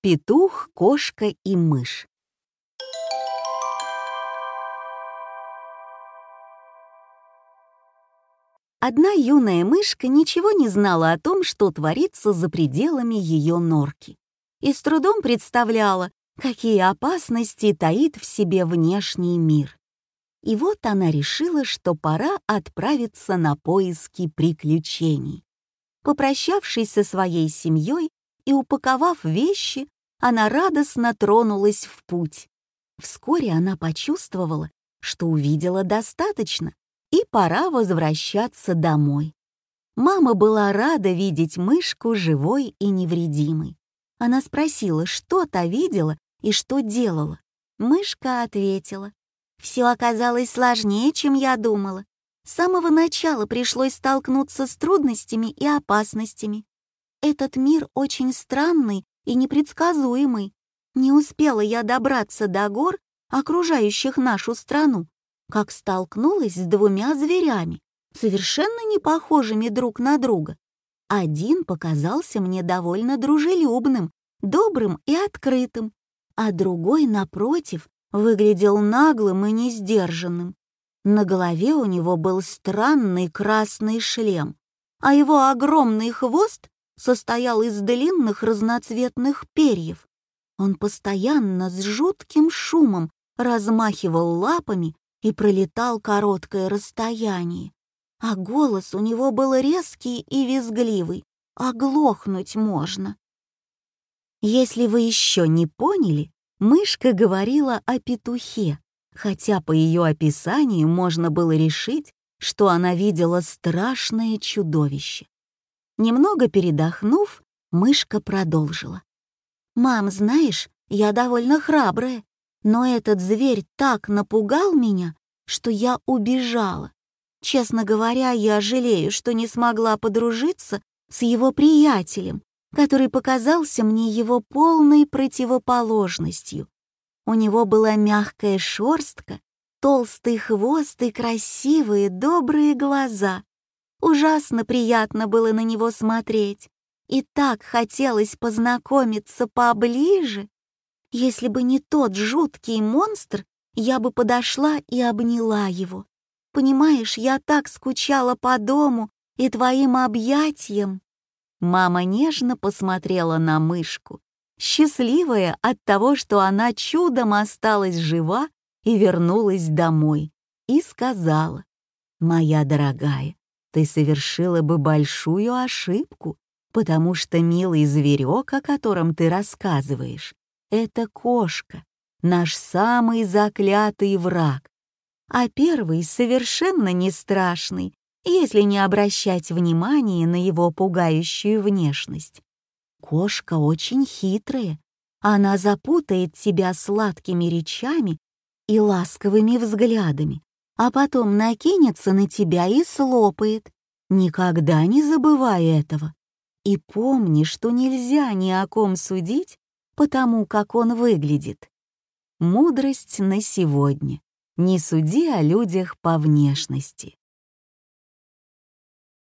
Петух, кошка и мышь. Одна юная мышка ничего не знала о том, что творится за пределами ее норки, и с трудом представляла, какие опасности таит в себе внешний мир. И вот она решила, что пора отправиться на поиски приключений. Попрощавшись со своей семьей и упаковав вещи, она радостно тронулась в путь. Вскоре она почувствовала, что увидела достаточно, и пора возвращаться домой. Мама была рада видеть мышку живой и невредимой. Она спросила, что та видела и что делала. Мышка ответила. «Все оказалось сложнее, чем я думала. С самого начала пришлось столкнуться с трудностями и опасностями. Этот мир очень странный и непредсказуемый. Не успела я добраться до гор, окружающих нашу страну, как столкнулась с двумя зверями, совершенно не похожими друг на друга. Один показался мне довольно дружелюбным, добрым и открытым, а другой, напротив, выглядел наглым и несдержанным. На голове у него был странный красный шлем, а его огромный хвост состоял из длинных разноцветных перьев. Он постоянно с жутким шумом размахивал лапами и пролетал короткое расстояние. А голос у него был резкий и визгливый, оглохнуть можно. Если вы еще не поняли, мышка говорила о петухе, хотя по ее описанию можно было решить, что она видела страшное чудовище. Немного передохнув, мышка продолжила. «Мам, знаешь, я довольно храбрая, но этот зверь так напугал меня, что я убежала. Честно говоря, я жалею, что не смогла подружиться с его приятелем, который показался мне его полной противоположностью. У него была мягкая шерстка, толстый хвост и красивые, добрые глаза. Ужасно приятно было на него смотреть. И так хотелось познакомиться поближе. Если бы не тот жуткий монстр, я бы подошла и обняла его. Понимаешь, я так скучала по дому и твоим объятиям. Мама нежно посмотрела на мышку, счастливая от того, что она чудом осталась жива и вернулась домой, и сказала, «Моя дорогая, ты совершила бы большую ошибку, потому что милый зверек, о котором ты рассказываешь, это кошка, наш самый заклятый враг. А первый совершенно не страшный, если не обращать внимания на его пугающую внешность. Кошка очень хитрая. Она запутает тебя сладкими речами и ласковыми взглядами, а потом накинется на тебя и слопает. Никогда не забывай этого. И помни, что нельзя ни о ком судить потому как он выглядит. Мудрость на сегодня. Не суди о людях по внешности.